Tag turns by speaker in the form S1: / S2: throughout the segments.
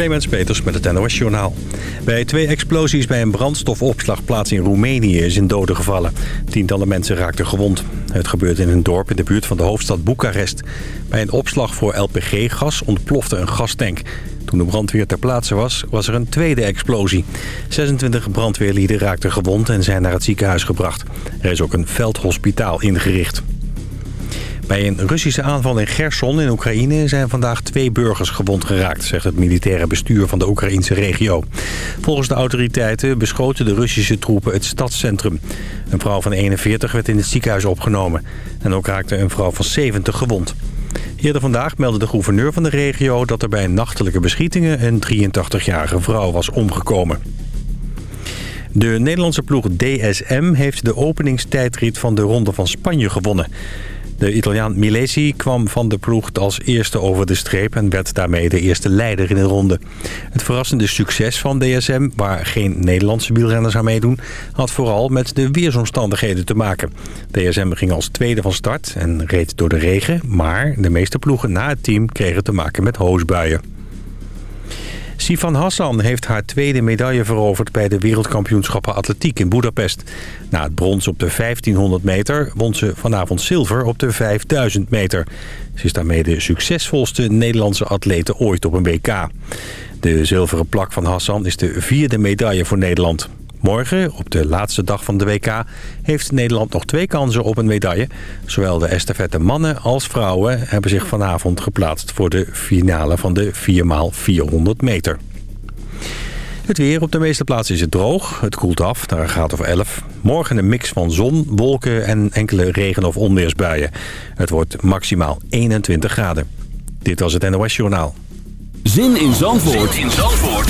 S1: Clemens Peters met het NOS Journaal. Bij twee explosies bij een brandstofopslagplaats in Roemenië is een dode gevallen. Tientallen mensen raakten gewond. Het gebeurde in een dorp in de buurt van de hoofdstad Boekarest. Bij een opslag voor LPG-gas ontplofte een gastank. Toen de brandweer ter plaatse was, was er een tweede explosie. 26 brandweerlieden raakten gewond en zijn naar het ziekenhuis gebracht. Er is ook een veldhospitaal ingericht. Bij een Russische aanval in Gerson in Oekraïne zijn vandaag twee burgers gewond geraakt, zegt het militaire bestuur van de Oekraïnse regio. Volgens de autoriteiten beschoten de Russische troepen het stadscentrum. Een vrouw van 41 werd in het ziekenhuis opgenomen en ook raakte een vrouw van 70 gewond. Eerder vandaag meldde de gouverneur van de regio dat er bij nachtelijke beschietingen een 83-jarige vrouw was omgekomen. De Nederlandse ploeg DSM heeft de openingstijdrit van de Ronde van Spanje gewonnen. De Italiaan Milesi kwam van de ploeg als eerste over de streep... en werd daarmee de eerste leider in de ronde. Het verrassende succes van DSM, waar geen Nederlandse wielrenners aan meedoen... had vooral met de weersomstandigheden te maken. DSM ging als tweede van start en reed door de regen... maar de meeste ploegen na het team kregen te maken met hoosbuien. Sifan Hassan heeft haar tweede medaille veroverd bij de wereldkampioenschappen atletiek in Budapest. Na het brons op de 1500 meter won ze vanavond zilver op de 5000 meter. Ze is daarmee de succesvolste Nederlandse atlete ooit op een WK. De zilveren plak van Hassan is de vierde medaille voor Nederland. Morgen, op de laatste dag van de WK, heeft Nederland nog twee kansen op een medaille. Zowel de estafette mannen als vrouwen hebben zich vanavond geplaatst voor de finale van de 4x400 meter. Het weer op de meeste plaatsen is het droog. Het koelt af naar een graad of 11. Morgen een mix van zon, wolken en enkele regen- of onweersbuien. Het wordt maximaal 21 graden. Dit was het NOS Journaal.
S2: Zin in Zandvoort, zin in Zandvoort.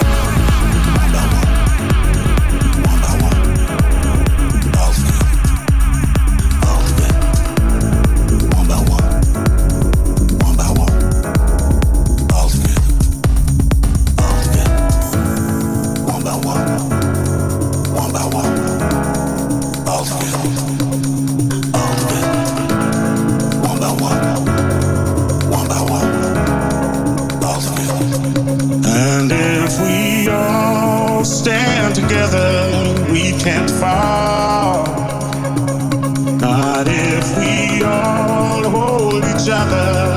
S3: Other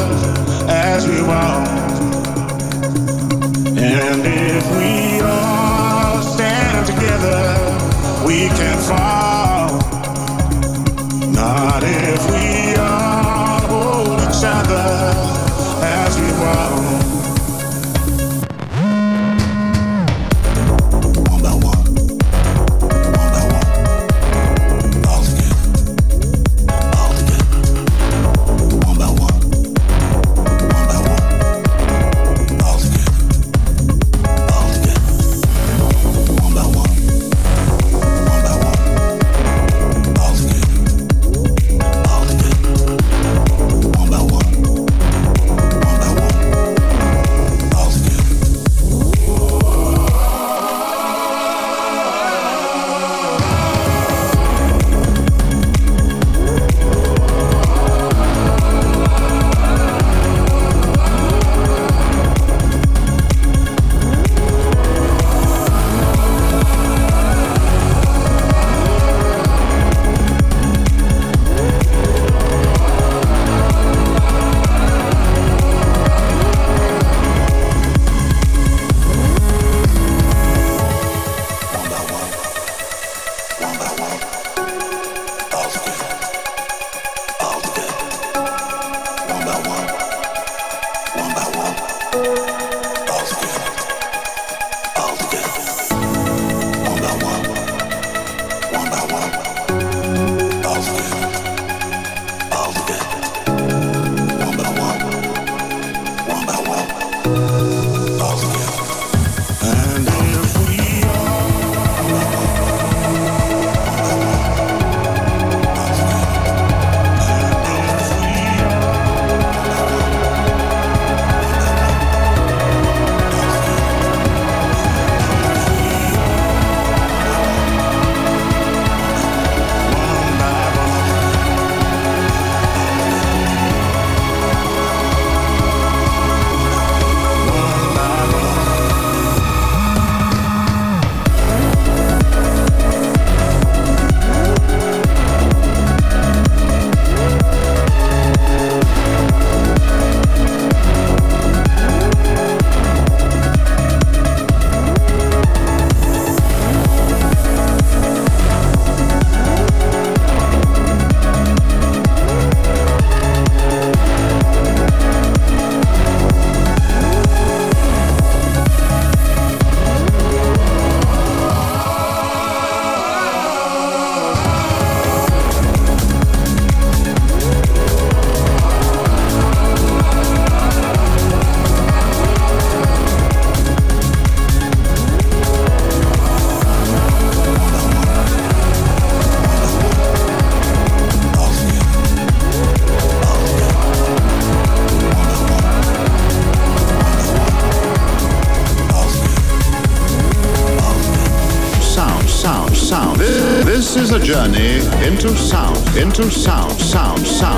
S4: into sound, sound, sound.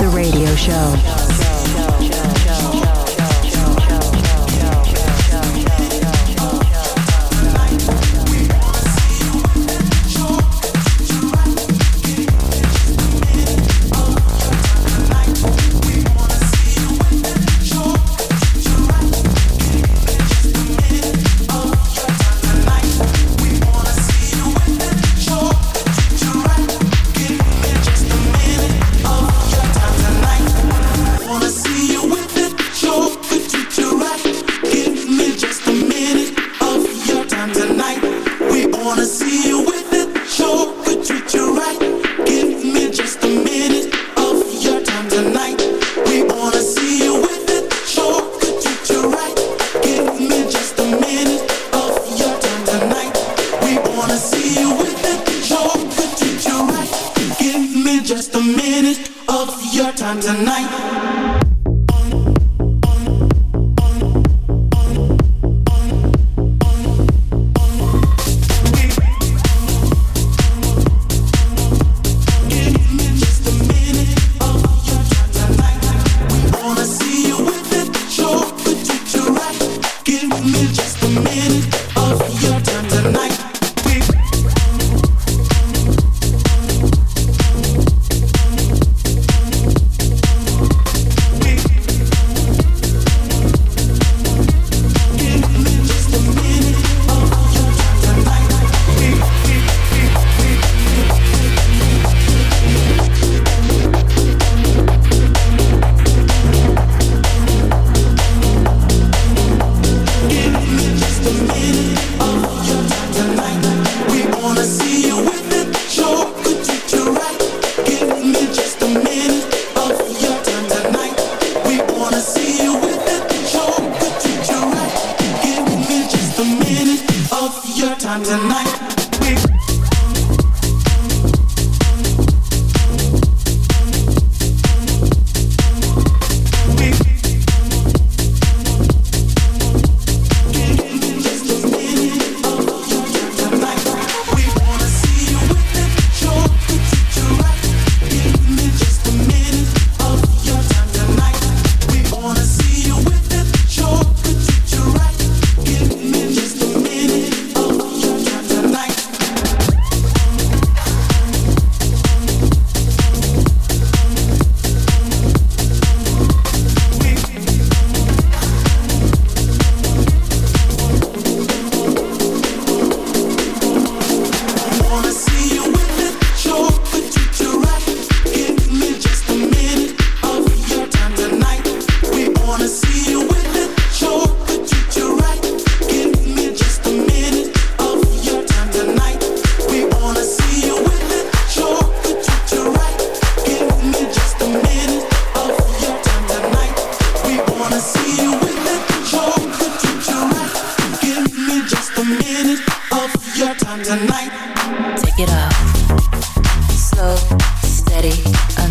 S5: Wanna show. you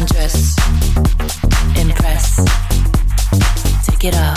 S6: undress. Impress. Take it off.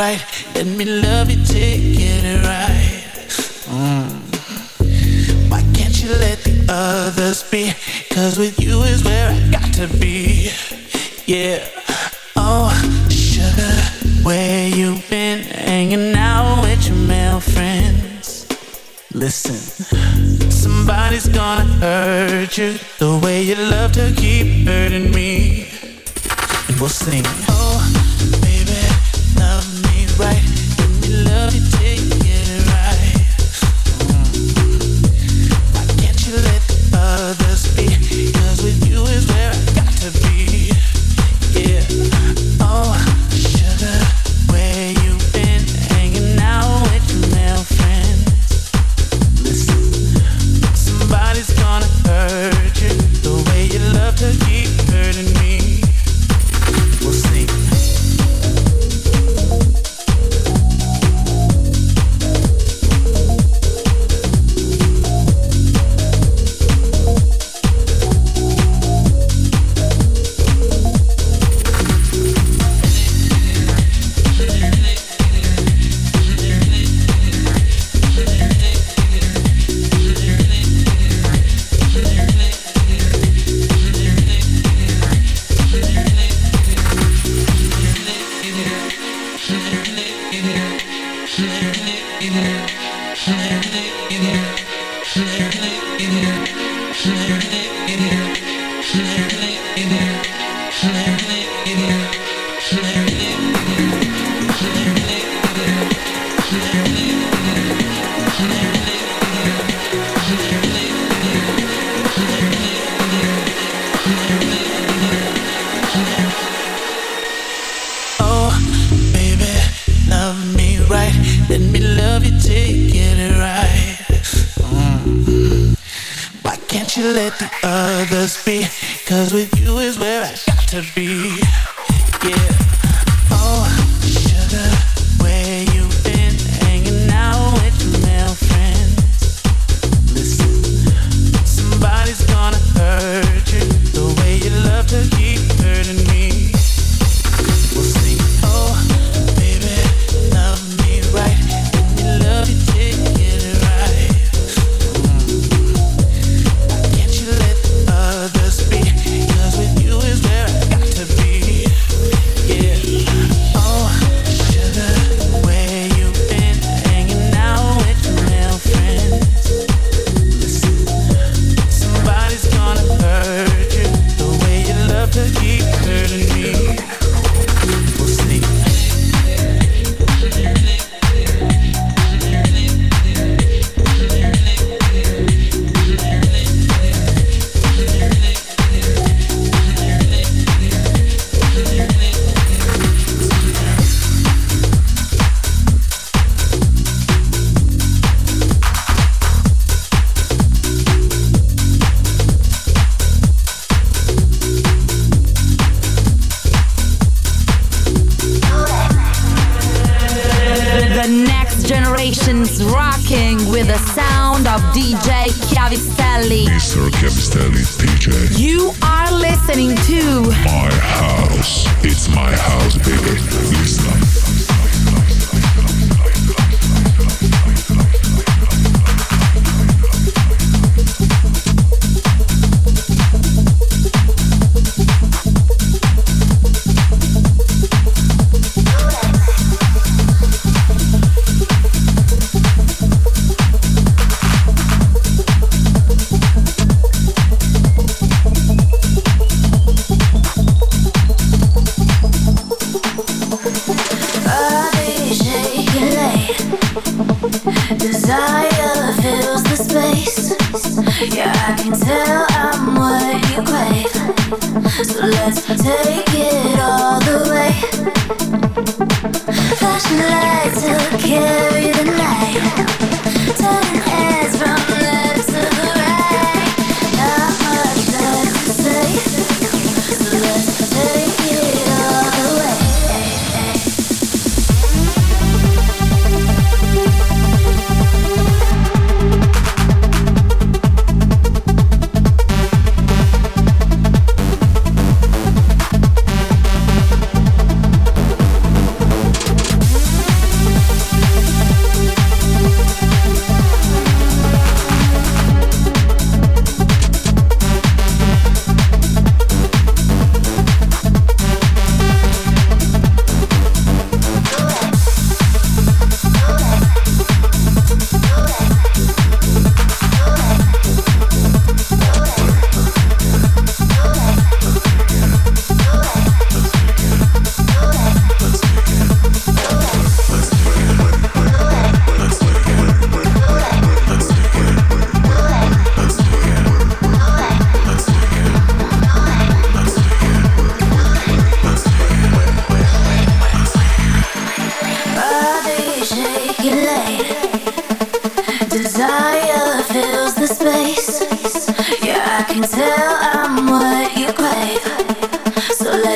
S5: Right. Let me love you, take it right. Mm. Why can't you let the others be? Cause with you is where I got to be. Yeah. Oh, sugar, where you been? Hanging out with your male friends. Listen, somebody's gonna hurt you the way you love to keep hurting me and we'll sing. Oh, Yeah.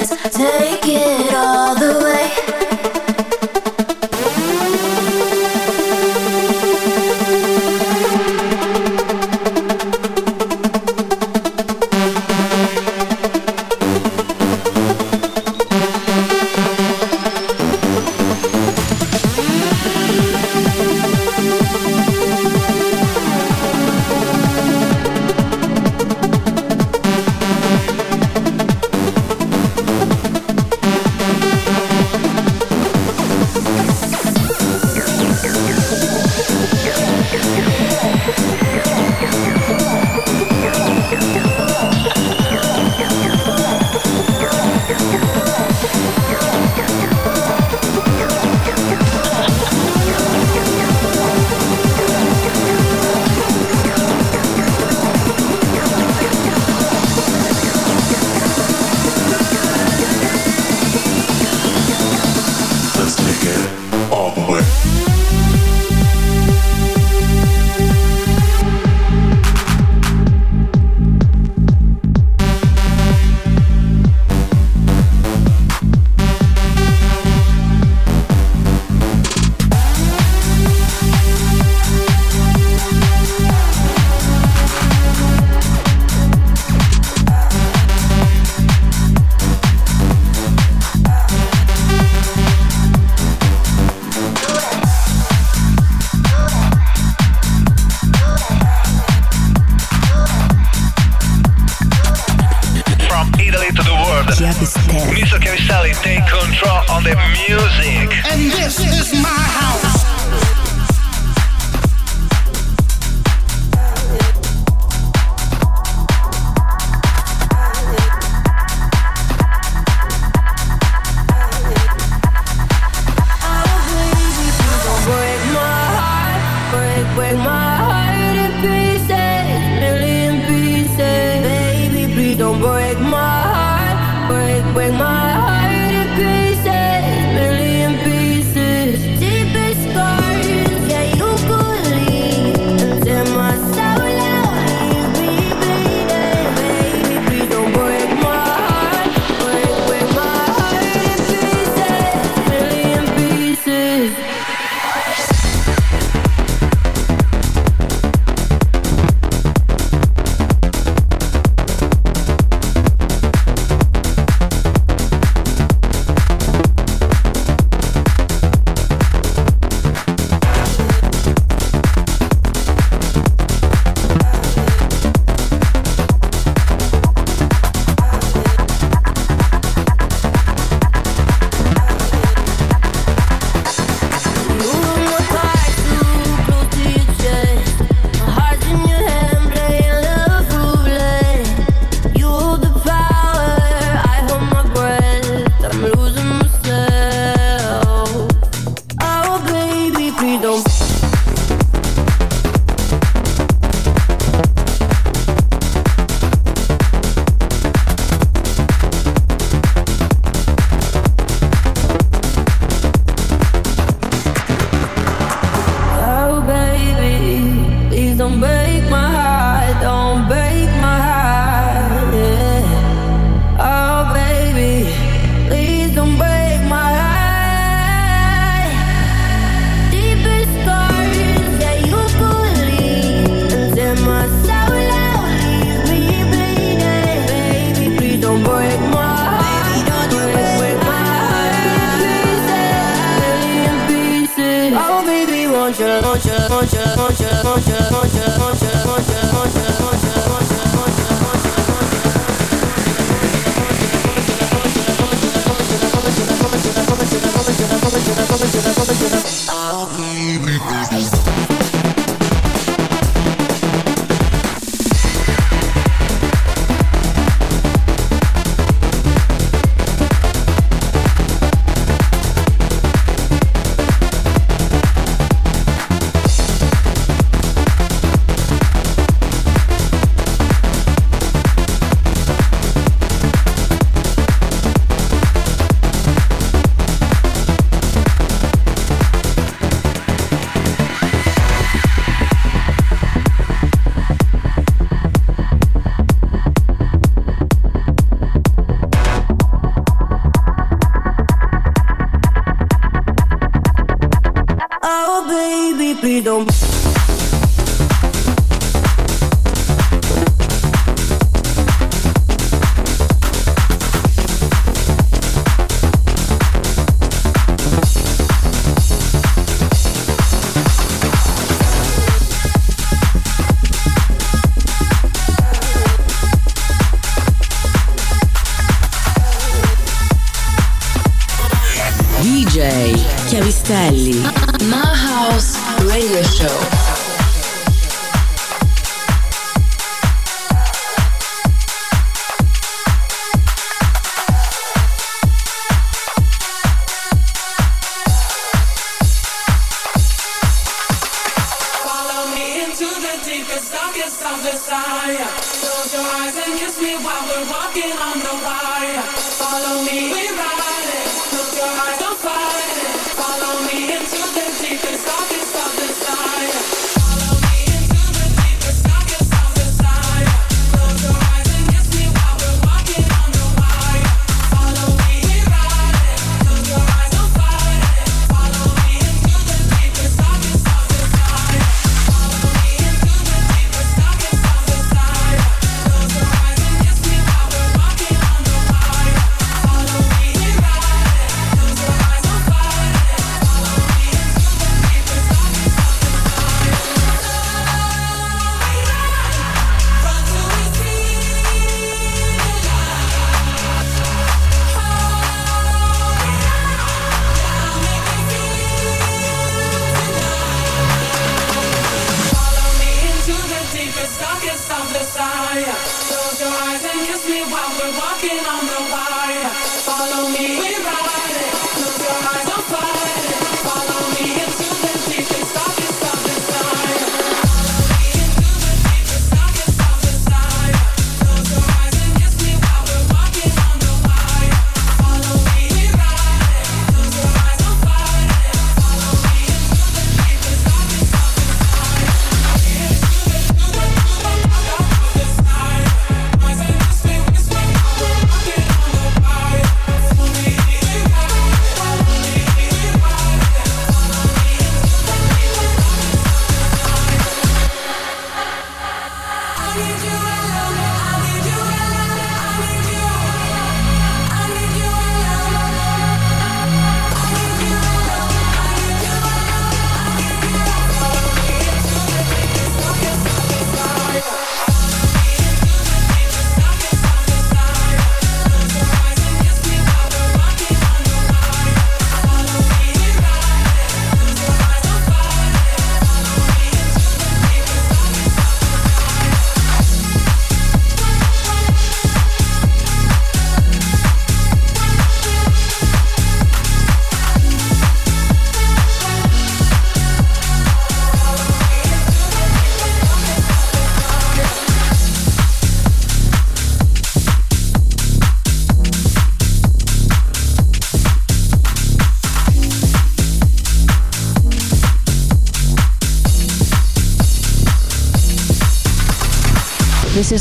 S5: Take it
S7: all the way.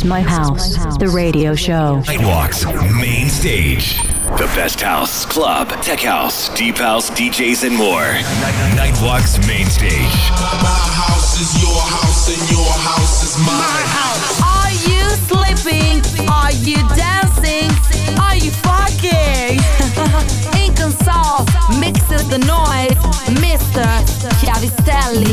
S8: my house.
S5: The
S9: radio show.
S10: Nightwalks, main stage. The best house, club, tech house, deep house, DJs, and more. Nightwalks, main stage.
S11: My house is your house, and your house is my, my house.
S12: Are you sleeping? Are you dancing? Are you fucking? Inconsol mixes the noise. Mr. Chiavistelli.